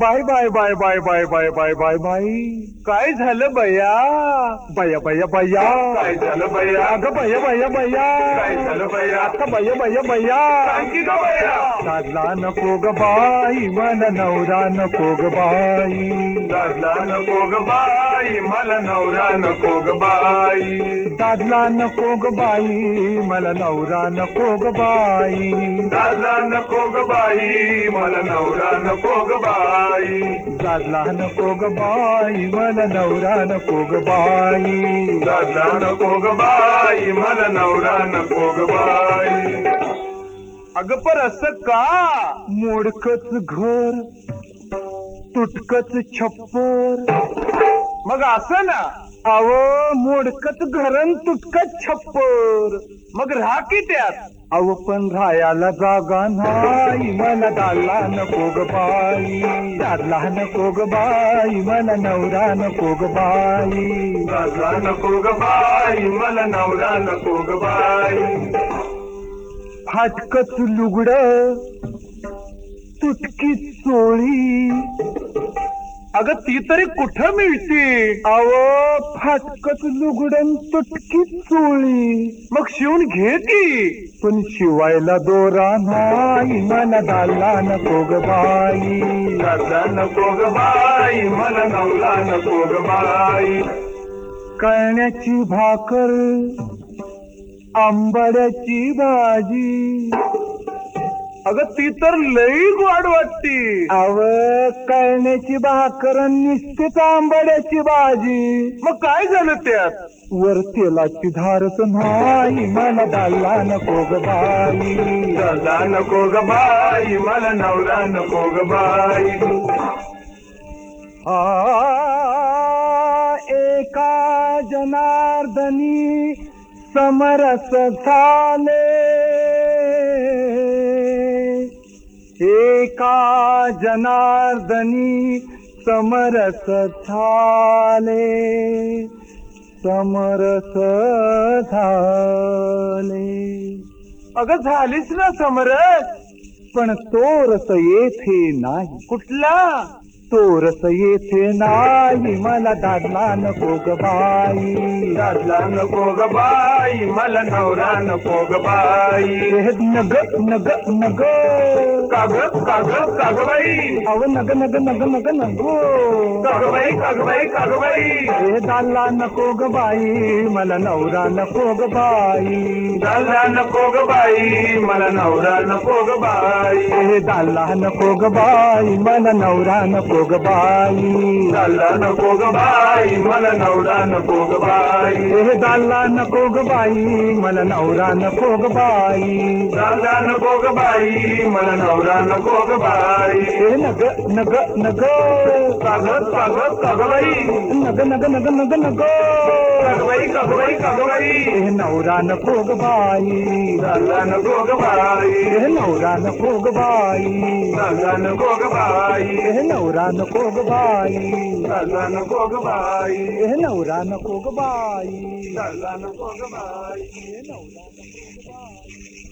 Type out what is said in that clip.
Bye bye bye bye bye bye bye bye bye. काय झालं बया बया बया बया काय झालं बया अगं बया बया बया काय झालं बया आता बया बया बया दादला नको ग बाई. मला नवरा नको ग बाई. दादला नको ग बाई. मला नवरा नको ग बाई. दादला नको ग बाई मला नवरा नको ग बाई. दादला नको ग बाई मला नवरा नको ग बाई. दादला नको ग बाई मला नवरा नको ग बाई. दादला नको ग बाई मला नवरा नको ग बाई. अगं पर असं का? मोडकच घर तुटकच छप्पर. मग असं ना अव मोडकत घरन तुटकत छप्पर. मग राहा की त्यात? अव पण राहायला जागा नाही. मला दादला नको ग बाई. दादला नको ग बाई. मला नवरा नको ग बाई. दादला नको ग बाई. मला नवरा नको ग बाई. फाटकच लुगड तुटकी चोळी. अगं ती तरी कुठं मिळते? अव फाटकच लुगडन तुटकी चोळी. मग शिवून घे की पण शिवायला दोरा नाही मला दाला नको ग बाई. दादला नको ग बाई मला नवरा नको ग बाई. कळण्याची भाकर आंबाड्याची भाजी. अगं ती तर लई गोड वाटती. अव कळण्याची भाकर नुसतीच आंबाड्याची भाजी. मग काय झालं त्यात? वर तेलाची धारच नाही मला दाला नको ग बाई. नको ग बाई मला नवरा नको ग बाई. आ, एका जनार्दनी समरस झाले. एका जनार्दनी समरस झाले समरस झाले. अगं झालीच ना समरस पण तो रस येथे नाही. कुठला? तो रस येथे नाही. मला दादला नको ग बाई. दादला नको ग बाई. मला नवरा नको ग बाई. नग नग नग. काग काग काग बाई अव नग नग नग नग नगो काग बाई काग बाई काग बाई हे दादला नको ग बाई मला नवरा नको ग बाई दादला नको ग बाई मला नवरा नको ग बाई हे दादला नको ग बाई मला नवरा नको ग बाई दादला नको ग बाई मला नवरा नको ग बाई हे दादला नको ग बाई मला नवरा नको ग बाई दादला नको ग बाई मला नवरा नको ग बाई हे नग नग नग काग काग काग बाई नग नग नग नग नग काग बाई काग बाई काग बाई हे नवरा नको ग बाई दादला नको ग बाई हे नवरा नको ग बाई दादला नको ग बाई हे नवरा नको ग बाई दादला नको ग बाई हे नवरा नको ग बाई दादला नको ग बाई हे नवरा नको ग बाई